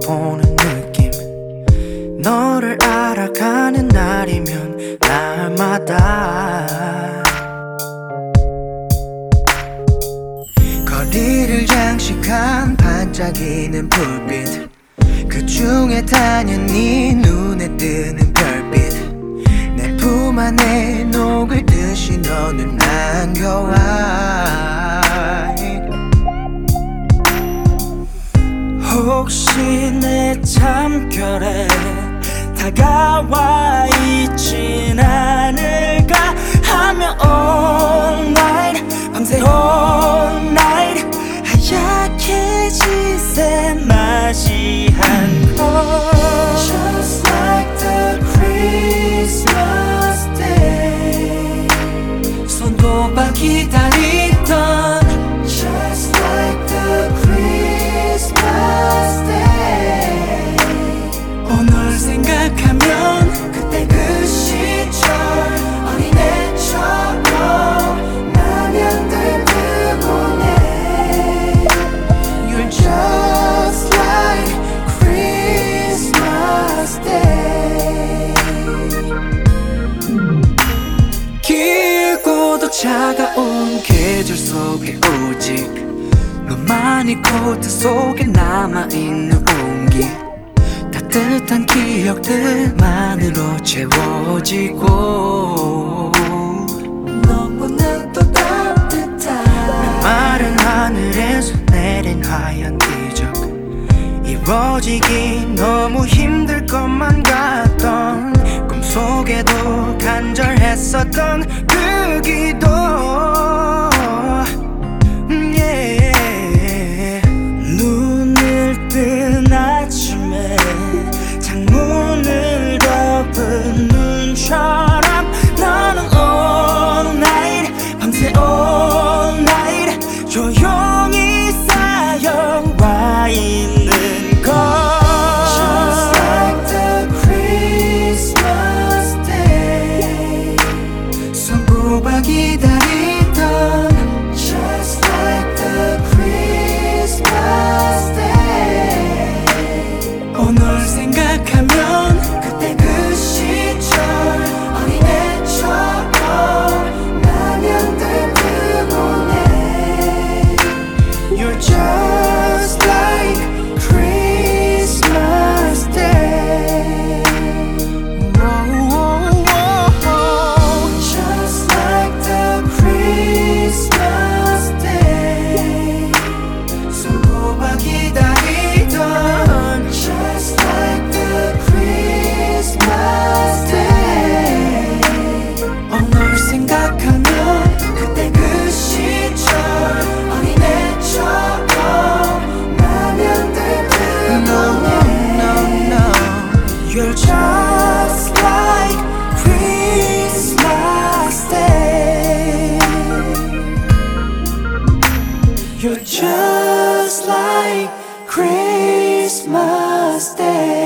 풀어보는 느낌. 너를 알아가는 날이면 날마다. 거리를 장식한 반짝이는 불빛. 그 중에 당연히 눈에 뜨는 별빛. 내 품 안에 녹을 듯이 너는 안겨와 내 참결에 다가와 있진 않을까 하며 차가운 계절 속에 오직. 너만이 코트 속에 남아있는 온기. 따뜻한 기억들만으로 채워지고. 너무나 또 따뜻한 마른 하늘에서 내린 하얀 기적. 이루어지기 너무 힘들 것만 같던 꿈속에도 간절했었던 그 기도 no, no, no. You're just like Christmas Day. You're just like Christmas Day.